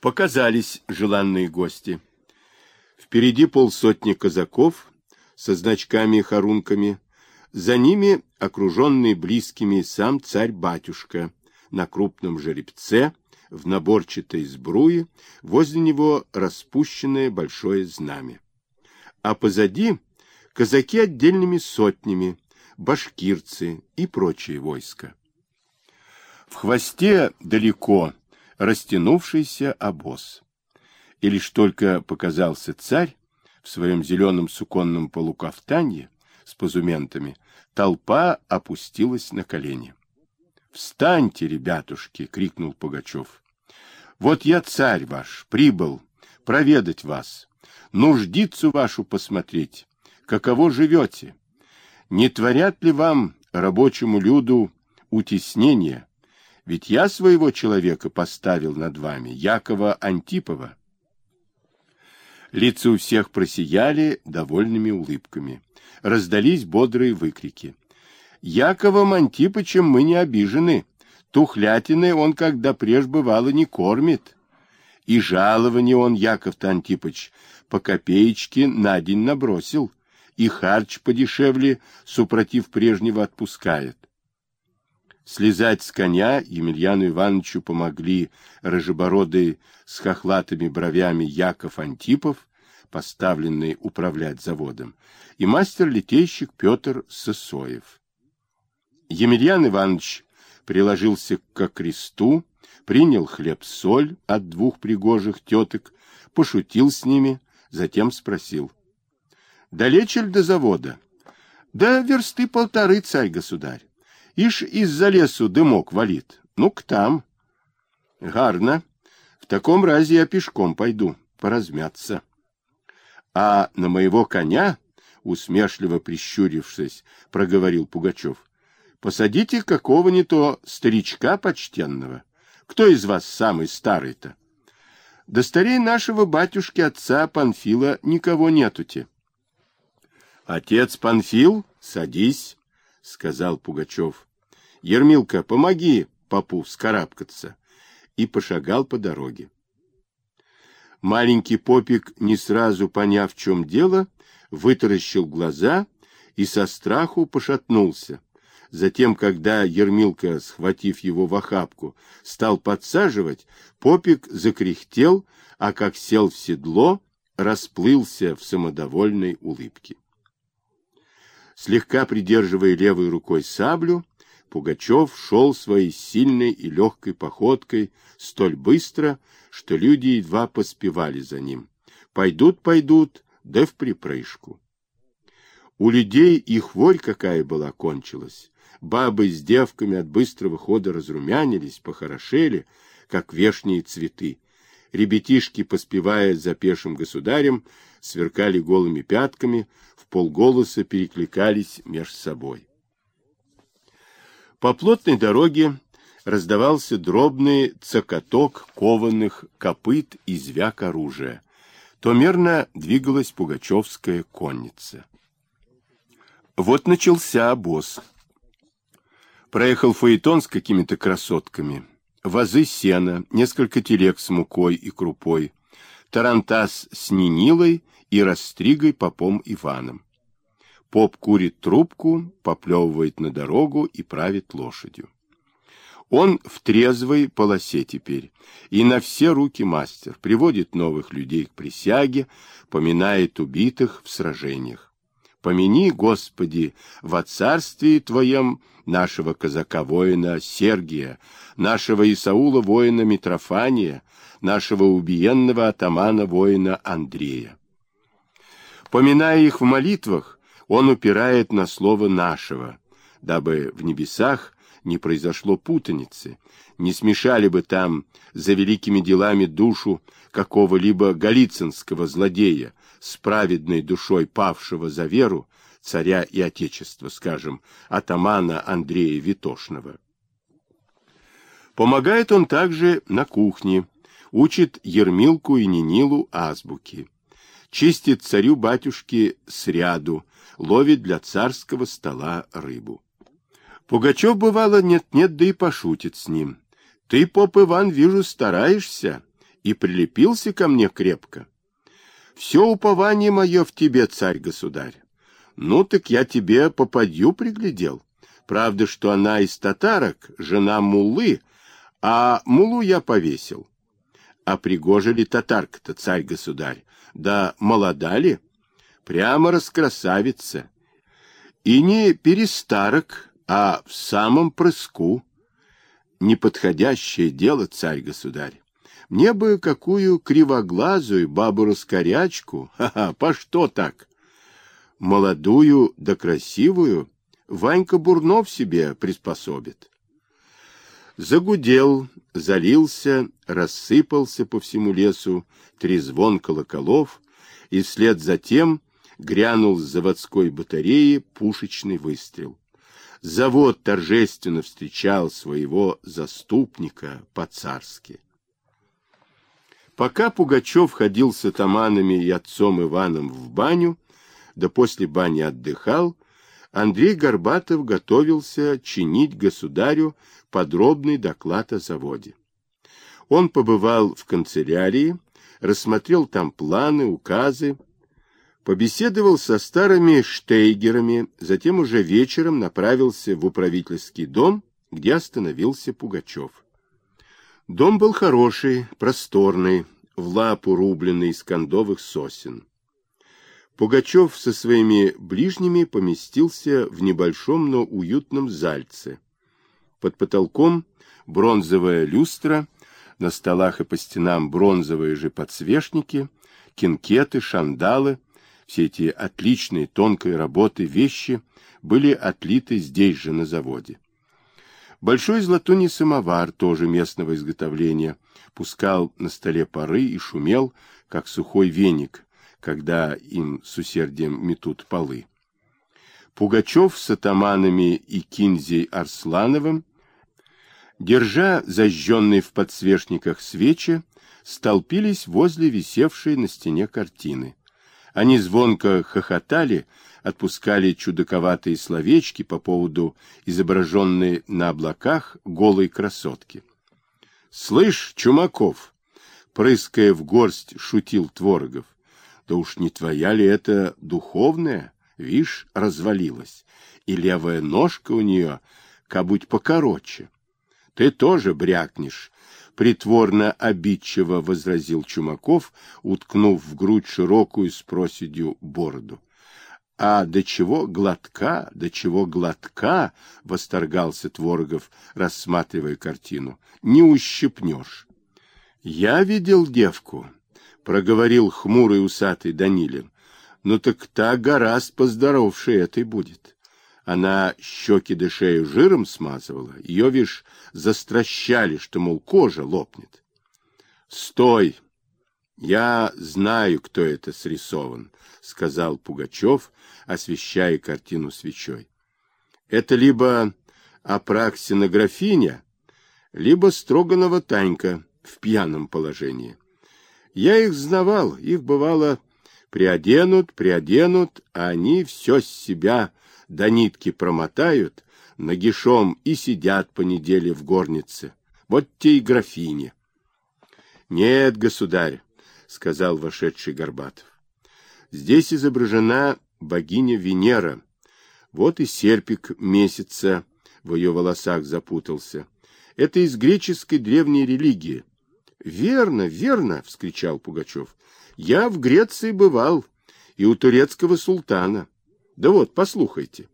Показались желанные гости. Впереди полсотни казаков со значками и хорунками, за ними окруженный близкими сам царь-батюшка на крупном жеребце, в наборчатой сбруе, возле него распущенное большое знамя. А позади казаки отдельными сотнями, башкирцы и прочие войска. В хвосте далеко растянувшийся обоз. И лишь только показался царь в своем зеленом суконном полукафтанье с позументами, толпа опустилась на колени. «Встаньте, ребятушки!» — крикнул Пугачев. «Вот я царь ваш, прибыл проведать вас, нуждицу вашу посмотреть, каково живете. Не творят ли вам, рабочему люду, утеснения, ведь я своего человека поставил над вами, Якова Антипова. Лица у всех просияли довольными улыбками. Раздались бодрые выкрики. Яковом Антипычем мы не обижены. Тухлятины он, когда преж бывало, не кормит. И жалование он, Яков-то Антипыч, по копеечке на день набросил, и харч подешевле, супротив прежнего, отпускает. Слезать с коня Емельяну Ивановичу помогли рыжебородый с хохлатыми бровями Яков Антипов, поставленный управлять заводом, и мастер-литейщик Петр Сысоев. Емельян Иванович приложился к кресту, принял хлеб-соль от двух пригожих теток, пошутил с ними, затем спросил. — Далече ли до завода? — Да версты полторы, царь-государь. Ишь из-за лесу дымок валит. Ну-ка там. Гарно. В таком разе я пешком пойду, поразмяться. А на моего коня, усмешливо прищурившись, проговорил Пугачев, посадите какого не то старичка почтенного. Кто из вас самый старый-то? Да старей нашего батюшки отца Панфила никого нету-те. Отец Панфил, садись, сказал Пугачев. Ермилка, помоги попу вскарабкаться. И пошагал по дороге. Маленький попик, не сразу поняв, в чем дело, вытаращил глаза и со страху пошатнулся. Затем, когда Ермилка, схватив его в охапку, стал подсаживать, попик закряхтел, а как сел в седло, расплылся в самодовольной улыбке. Слегка придерживая левой рукой саблю, Пугачев шел своей сильной и легкой походкой столь быстро, что люди едва поспевали за ним. Пойдут, пойдут, да в припрыжку. У людей и хворь какая была кончилась. Бабы с девками от быстрого хода разрумянились, похорошели, как вешние цветы. Ребятишки, поспевая за пешим государем, сверкали голыми пятками, в полголоса перекликались меж собой. По плотной дороге раздавался дробный цокоток кованых копыт и звяк оружия. То мерно двигалась пугачевская конница. Вот начался обоз. Проехал фаэтон с какими-то красотками. Вазы сена, несколько телег с мукой и крупой, тарантас с нинилой и растригой попом Иваном. Поп курит трубку, поплевывает на дорогу и правит лошадью. Он в трезвой полосе теперь, и на все руки мастер, приводит новых людей к присяге, поминает убитых в сражениях. Помяни, Господи, во царстве Твоем нашего казака-воина Сергия, нашего Исаула воина Митрофания, нашего убиенного атамана воина Андрея. Поминая их в молитвах, он упирает на слово «нашего», дабы в небесах не произошло путаницы, не смешали бы там за великими делами душу какого-либо галицинского злодея с праведной душой павшего за веру царя и отечества, скажем, атамана Андрея Витошного. Помогает он также на кухне, учит Ермилку и Нинилу азбуки, чистит царю-батюшке сряду, ловит для царского стола рыбу. Пугачев, бывало, нет-нет, да и пошутит с ним. Ты, поп Иван, вижу, стараешься, и прилепился ко мне крепко. Все упование мое в тебе, царь-государь. Ну, так я тебе попадью приглядел. Правда, что она из татарок, жена муллы, а мулу я повесил. А пригожа ли татарка-то, царь-государь? Да молода ли? Прямо раскрасавица. И не перестарок, а в самом прыску. Неподходящее дело, царь-государь. Мне бы какую кривоглазую бабу-раскорячку, ха-ха, по что так? Молодую да красивую Ванька Бурнов себе приспособит. Загудел, залился, рассыпался по всему лесу трезвон колоколов, и вслед за тем грянул с заводской батареи пушечный выстрел. Завод торжественно встречал своего заступника по-царски. Пока Пугачев ходил с атаманами и отцом Иваном в баню, да после бани отдыхал, Андрей Горбатов готовился чинить государю подробный доклад о заводе. Он побывал в канцелярии, рассмотрел там планы, указы, побеседовал со старыми штейгерами, затем уже вечером направился в управительский дом, где остановился Пугачев. Дом был хороший, просторный, в лапу рубленный из кондовых сосен. Пугачев со своими ближними поместился в небольшом, но уютном зальце. Под потолком бронзовая люстра, на столах и по стенам бронзовые же подсвечники, кинкеты, шандалы, все эти отличные тонкой работы вещи были отлиты здесь же на заводе. Большой из латуни самовар, тоже местного изготовления, пускал на столе пары и шумел, как сухой веник, когда им с усердием метут полы. Пугачев с атаманами и Кинзей Арслановым, держа зажженные в подсвечниках свечи, столпились возле висевшей на стене картины. Они звонко хохотали, отпускали чудаковатые словечки по поводу изображенной на облаках голой красотки. — Слышь, Чумаков! — прыская в горсть, шутил Творогов. — Да уж не твоя ли это духовная? Вишь, развалилась. И левая ножка у нее, как будь покороче. Ты тоже брякнешь, притворно обидчиво возразил Чумаков, уткнув в грудь широкую с проседью бороду. А до чего глотка, до чего глотка, восторгался Творогов, рассматривая картину. Не ущипнешь. Я видел девку, проговорил хмурый усатый Данилин. Ну так та гораст поздоровшей этой будет. Она щеки да шею жиром смазывала, ее, вишь, застращали, что, мол, кожа лопнет. — Стой! Я знаю, кто это срисован, — сказал Пугачев, освещая картину свечой. — Это либо Апраксина графиня, либо Строганова Танька в пьяном положении. Я их знавал, их бывало приоденут, приоденут, а они все с себя до нитки промотают, нагишом и сидят по неделе в горнице. Вот те и графини. — Нет, государь, — сказал вошедший Горбатов. — Здесь изображена богиня Венера. Вот и серпик месяца в ее волосах запутался. Это из греческой древней религии. — Верно, верно, — вскричал Пугачев. — Я в Греции бывал, и у турецкого султана. Да вот, послухайте.